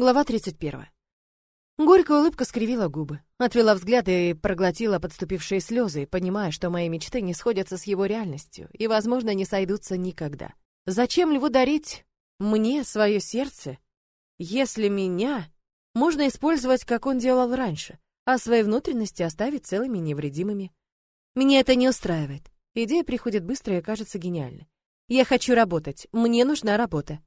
Глава 31. Горькая улыбка скривила губы, отвела взгляд и проглотила подступившие слезы, понимая, что мои мечты не сходятся с его реальностью и, возможно, не сойдутся никогда. Зачем льву дарить мне свое сердце, если меня можно использовать, как он делал раньше, а свои внутренности оставить целыми невредимыми? Меня это не устраивает. Идея приходит быстро и кажется гениальной. Я хочу работать, мне нужна работа.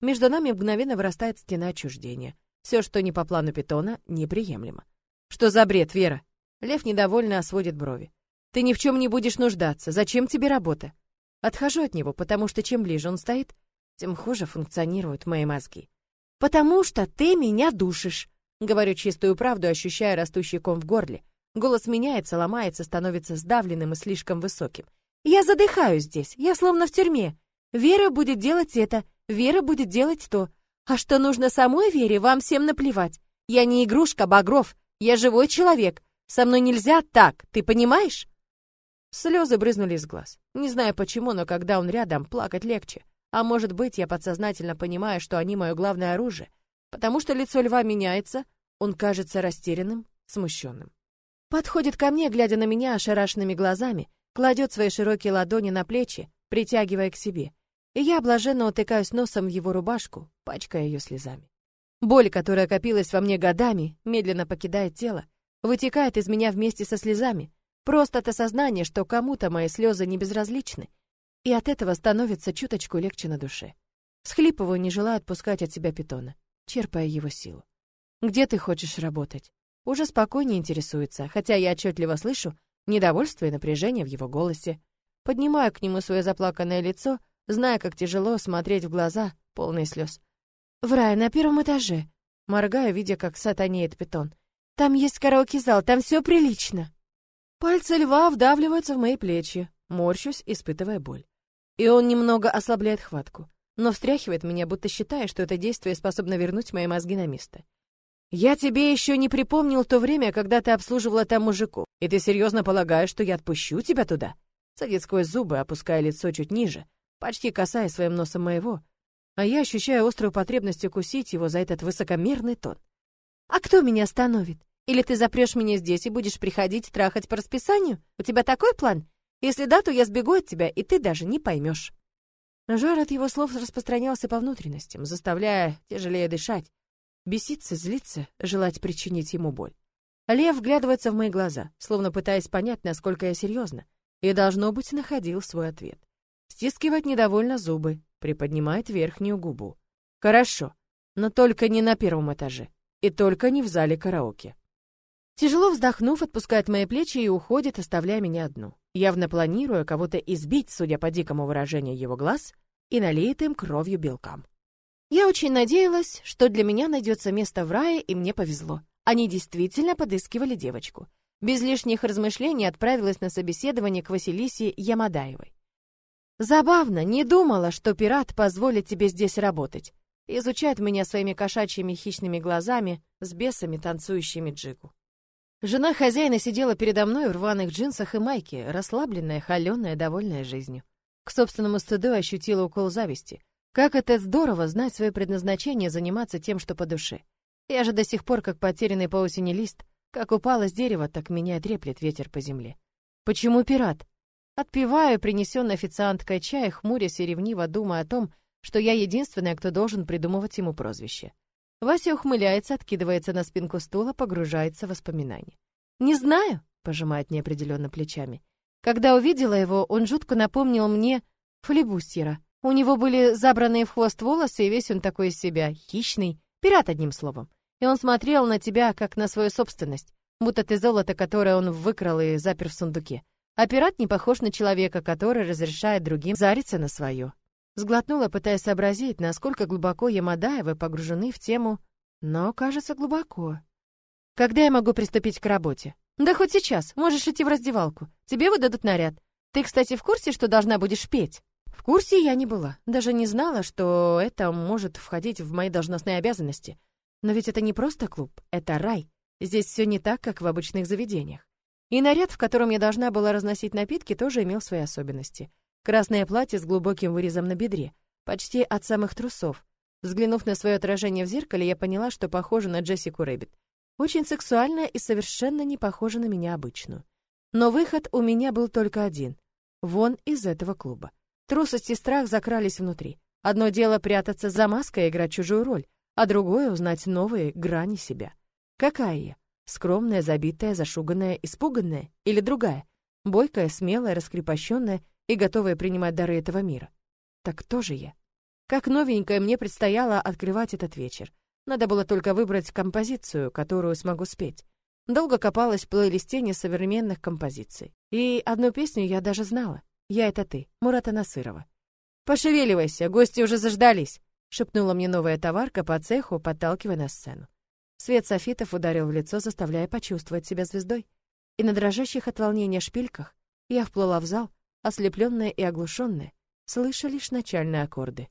Между нами мгновенно вырастает стена отчуждения. Все, что не по плану питона, неприемлемо. Что за бред, Вера? Лев недовольно сводит брови. Ты ни в чем не будешь нуждаться. Зачем тебе работа? Отхожу от него, потому что чем ближе он стоит, тем хуже функционируют мои мозги. Потому что ты меня душишь. Говорю чистую правду, ощущая растущий ком в горле. Голос меняется, ломается, становится сдавленным и слишком высоким. Я задыхаюсь здесь, я словно в тюрьме. Вера будет делать это, Вера будет делать то. А что нужно самой Вере, вам всем наплевать. Я не игрушка, Багров. Я живой человек. Со мной нельзя так, ты понимаешь? Слезы брызнули из глаз. Не знаю почему, но когда он рядом, плакать легче. А может быть, я подсознательно понимаю, что они мое главное оружие. Потому что лицо льва меняется, он кажется растерянным, смущенным. Подходит ко мне, глядя на меня ошарашенными глазами, кладет свои широкие ладони на плечи, притягивая к себе и я блаженно утыкаюсь носом в его рубашку, пачкая ее слезами. Боль, которая копилась во мне годами, медленно покидает тело, вытекает из меня вместе со слезами, просто от осознания, что кому-то мои слезы не безразличны, и от этого становится чуточку легче на душе. Схлипываю, не желая отпускать от себя питона, черпая его силу. «Где ты хочешь работать?» Уже спокойнее интересуется, хотя я отчетливо слышу недовольство и напряжение в его голосе. Поднимаю к нему свое заплаканное лицо — зная, как тяжело смотреть в глаза, полные слез. «В рай, на первом этаже», моргаю, видя, как сатанеет питон. «Там есть караоке-зал, там все прилично». Пальцы льва вдавливаются в мои плечи, морщусь, испытывая боль. И он немного ослабляет хватку, но встряхивает меня, будто считая, что это действие способно вернуть мои мозги на место. «Я тебе еще не припомнил то время, когда ты обслуживала там мужиков, и ты серьезно полагаешь, что я отпущу тебя туда?» Садит сквозь зубы, опуская лицо чуть ниже, почти касаясь своим носом моего, а я ощущаю острую потребность укусить его за этот высокомерный тон. «А кто меня остановит? Или ты запрешь меня здесь и будешь приходить трахать по расписанию? У тебя такой план? Если да, то я сбегу от тебя, и ты даже не поймешь». Жар от его слов распространялся по внутренностям, заставляя тяжелее дышать, беситься, злиться, желать причинить ему боль. Лев вглядывается в мои глаза, словно пытаясь понять, насколько я серьезно, и, должно быть, находил свой ответ. Стискивает недовольно зубы, приподнимает верхнюю губу. Хорошо, но только не на первом этаже. И только не в зале караоке. Тяжело вздохнув, отпускает мои плечи и уходит, оставляя меня одну, явно планируя кого-то избить, судя по дикому выражению его глаз, и налитым кровью белкам. Я очень надеялась, что для меня найдется место в рае, и мне повезло. Они действительно подыскивали девочку. Без лишних размышлений отправилась на собеседование к Василисе Ямадаевой. Забавно, не думала, что пират позволит тебе здесь работать. Изучает меня своими кошачьими хищными глазами с бесами, танцующими джигу. Жена хозяина сидела передо мной в рваных джинсах и майке, расслабленная, холеная, довольная жизнью. К собственному стыду ощутила укол зависти. Как это здорово знать свое предназначение, заниматься тем, что по душе. Я же до сих пор как потерянный по осени лист, как упала с дерева, так меня треплет ветер по земле. Почему пират? Отпиваю принесенный официанткой чай, хмурясь и ревниво думая о том, что я единственная, кто должен придумывать ему прозвище. Вася ухмыляется, откидывается на спинку стула, погружается в воспоминания. «Не знаю», — пожимает неопределенно плечами. «Когда увидела его, он жутко напомнил мне флебустьера. У него были забранные в хвост волосы, и весь он такой из себя, хищный, пират одним словом. И он смотрел на тебя, как на свою собственность, будто ты золото, которое он выкрал и запер в сундуке. А пират не похож на человека, который разрешает другим зариться на свое. Сглотнула, пытаясь сообразить, насколько глубоко Ямадаевы погружены в тему, но, кажется, глубоко. Когда я могу приступить к работе? Да хоть сейчас, можешь идти в раздевалку. Тебе выдадут наряд. Ты, кстати, в курсе, что должна будешь петь? В курсе я не была, даже не знала, что это может входить в мои должностные обязанности. Но ведь это не просто клуб, это рай. Здесь все не так, как в обычных заведениях. И наряд, в котором я должна была разносить напитки, тоже имел свои особенности. Красное платье с глубоким вырезом на бедре, почти от самых трусов. Взглянув на свое отражение в зеркале, я поняла, что похожа на Джессику Рэббит. Очень сексуальная и совершенно не похожа на меня обычную. Но выход у меня был только один — вон из этого клуба. Трусость и страх закрались внутри. Одно дело прятаться за маской и играть чужую роль, а другое — узнать новые грани себя. Какая я? Скромная, забитая, зашуганная, испуганная? Или другая? Бойкая, смелая, раскрепощенная и готовая принимать дары этого мира? Так кто же я? Как новенькая мне предстояло открывать этот вечер. Надо было только выбрать композицию, которую смогу спеть. Долго копалась в плейлисте несовременных композиций. И одну песню я даже знала. «Я — это ты», Мурата Насырова. «Пошевеливайся, гости уже заждались», — шепнула мне новая товарка по цеху, подталкивая на сцену. Свет софитов ударил в лицо, заставляя почувствовать себя звездой. И на дрожащих от волнения шпильках я вплыла в зал, ослепленная и оглушенная, слыша лишь начальные аккорды.